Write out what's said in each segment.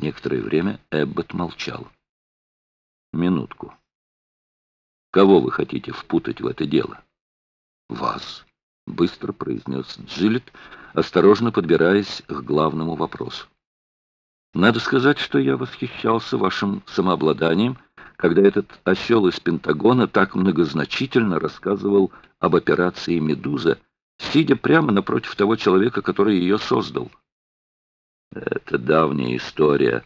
Некоторое время Эббот молчал. «Минутку. Кого вы хотите впутать в это дело?» «Вас», — быстро произнес Джилет, осторожно подбираясь к главному вопросу. «Надо сказать, что я восхищался вашим самообладанием, когда этот осел из Пентагона так многозначительно рассказывал об операции «Медуза», сидя прямо напротив того человека, который ее создал. Это давняя история.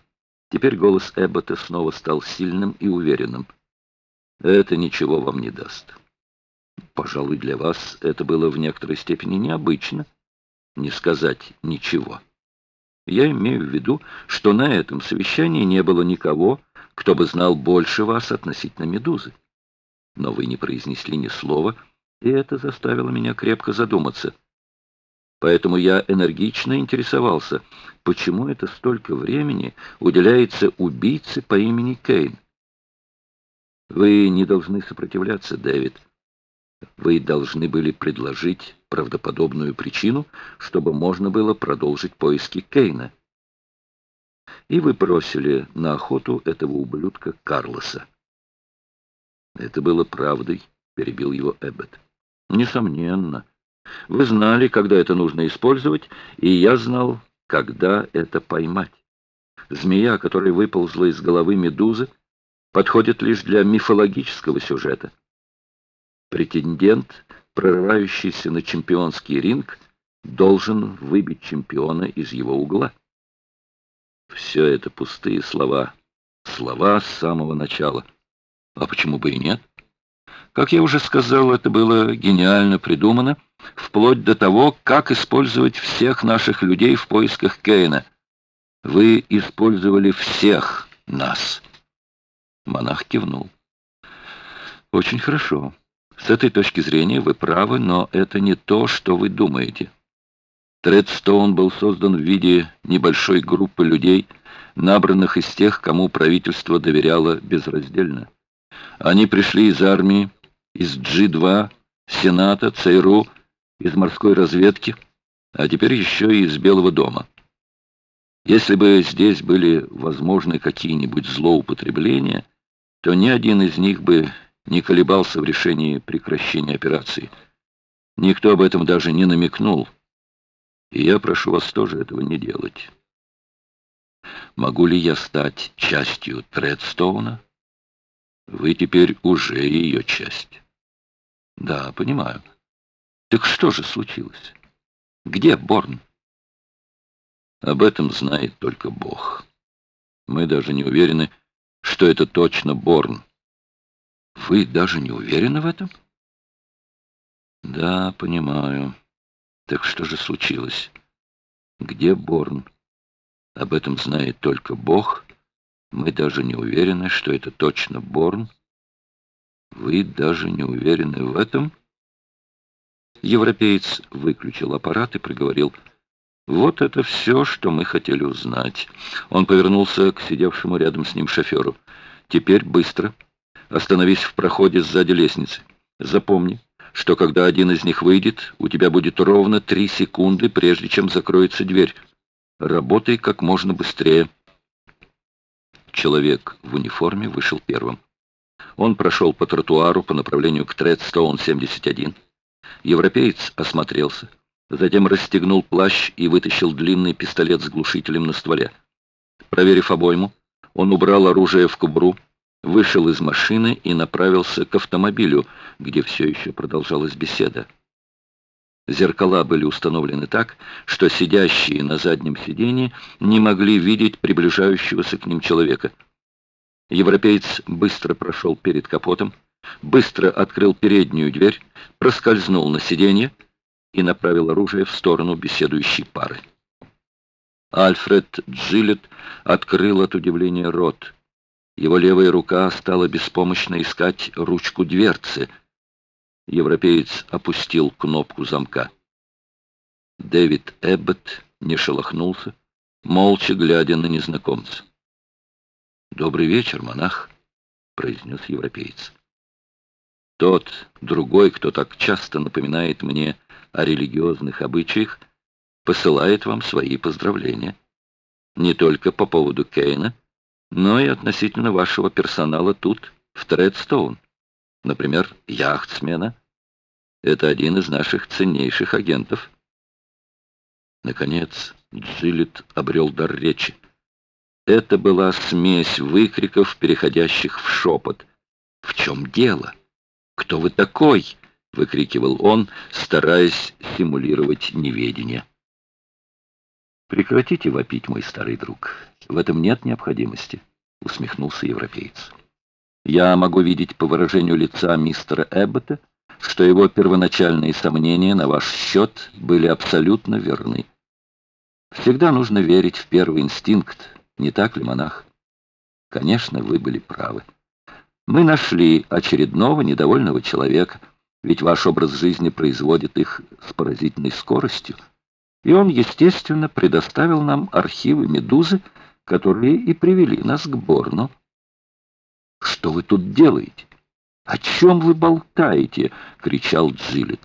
Теперь голос Эббота снова стал сильным и уверенным. Это ничего вам не даст. Пожалуй, для вас это было в некоторой степени необычно. Не сказать ничего. Я имею в виду, что на этом совещании не было никого, кто бы знал больше вас относительно медузы. Но вы не произнесли ни слова, и это заставило меня крепко задуматься. Поэтому я энергично интересовался, почему это столько времени уделяется убийце по имени Кейн. Вы не должны сопротивляться, Дэвид. Вы должны были предложить правдоподобную причину, чтобы можно было продолжить поиски Кейна. И вы бросили на охоту этого ублюдка Карлоса. Это было правдой, перебил его Эббот. Несомненно. Вы знали, когда это нужно использовать, и я знал, когда это поймать. Змея, которая выползла из головы медузы, подходит лишь для мифологического сюжета. Претендент, прорывающийся на чемпионский ринг, должен выбить чемпиона из его угла. Все это пустые слова. Слова с самого начала. А почему бы и нет? Как я уже сказал, это было гениально придумано, вплоть до того, как использовать всех наших людей в поисках Кейна. Вы использовали всех нас. Монах кивнул. Очень хорошо. С этой точки зрения вы правы, но это не то, что вы думаете. Тредстоун был создан в виде небольшой группы людей, набранных из тех, кому правительство доверяло безраздельно. Они пришли из армии, из G2, Сената, ЦРУ, из морской разведки, а теперь еще и из Белого дома. Если бы здесь были возможны какие-нибудь злоупотребления, то ни один из них бы не колебался в решении прекращения операции. Никто об этом даже не намекнул. И я прошу вас тоже этого не делать. Могу ли я стать частью Тредстоуна? Вы теперь уже ее часть. Да, понимаю. Так что же случилось? Где Борн? Об этом знает только Бог. Мы даже не уверены, что это точно Борн. Вы даже не уверены в этом? Да, понимаю. Так что же случилось? Где Борн? Об этом знает только Бог. Мы даже не уверены, что это точно Борн. Вы даже не уверены в этом? Европеец выключил аппарат и проговорил. Вот это все, что мы хотели узнать. Он повернулся к сидевшему рядом с ним шоферу. Теперь быстро. Остановись в проходе сзади лестницы. Запомни, что когда один из них выйдет, у тебя будет ровно три секунды, прежде чем закроется дверь. Работай как можно быстрее. Человек в униформе вышел первым. Он прошел по тротуару по направлению к Тредстоун-71. Европеец осмотрелся, затем расстегнул плащ и вытащил длинный пистолет с глушителем на стволе. Проверив обойму, он убрал оружие в кобуру, вышел из машины и направился к автомобилю, где все еще продолжалась беседа. Зеркала были установлены так, что сидящие на заднем сиденье не могли видеть приближающегося к ним человека — Европеец быстро прошел перед капотом, быстро открыл переднюю дверь, проскользнул на сиденье и направил оружие в сторону беседующей пары. Альфред Джилет открыл от удивления рот. Его левая рука стала беспомощно искать ручку дверцы. Европеец опустил кнопку замка. Дэвид Эббот не шелохнулся, молча глядя на незнакомца. «Добрый вечер, монах», — произнес европеец. «Тот, другой, кто так часто напоминает мне о религиозных обычаях, посылает вам свои поздравления». Не только по поводу Кейна, но и относительно вашего персонала тут, в Тредстоун. Например, яхтсмена. Это один из наших ценнейших агентов. Наконец, Джилет обрел дар речи. Это была смесь выкриков, переходящих в шепот. «В чем дело? Кто вы такой?» — выкрикивал он, стараясь симулировать неведение. «Прекратите вопить, мой старый друг. В этом нет необходимости», — усмехнулся европеец. «Я могу видеть по выражению лица мистера Эббота, что его первоначальные сомнения на ваш счет были абсолютно верны. Всегда нужно верить в первый инстинкт, не так ли, монах? Конечно, вы были правы. Мы нашли очередного недовольного человека, ведь ваш образ жизни производит их с поразительной скоростью. И он, естественно, предоставил нам архивы «Медузы», которые и привели нас к Борну. «Что вы тут делаете? О чем вы болтаете?» — кричал Джилет.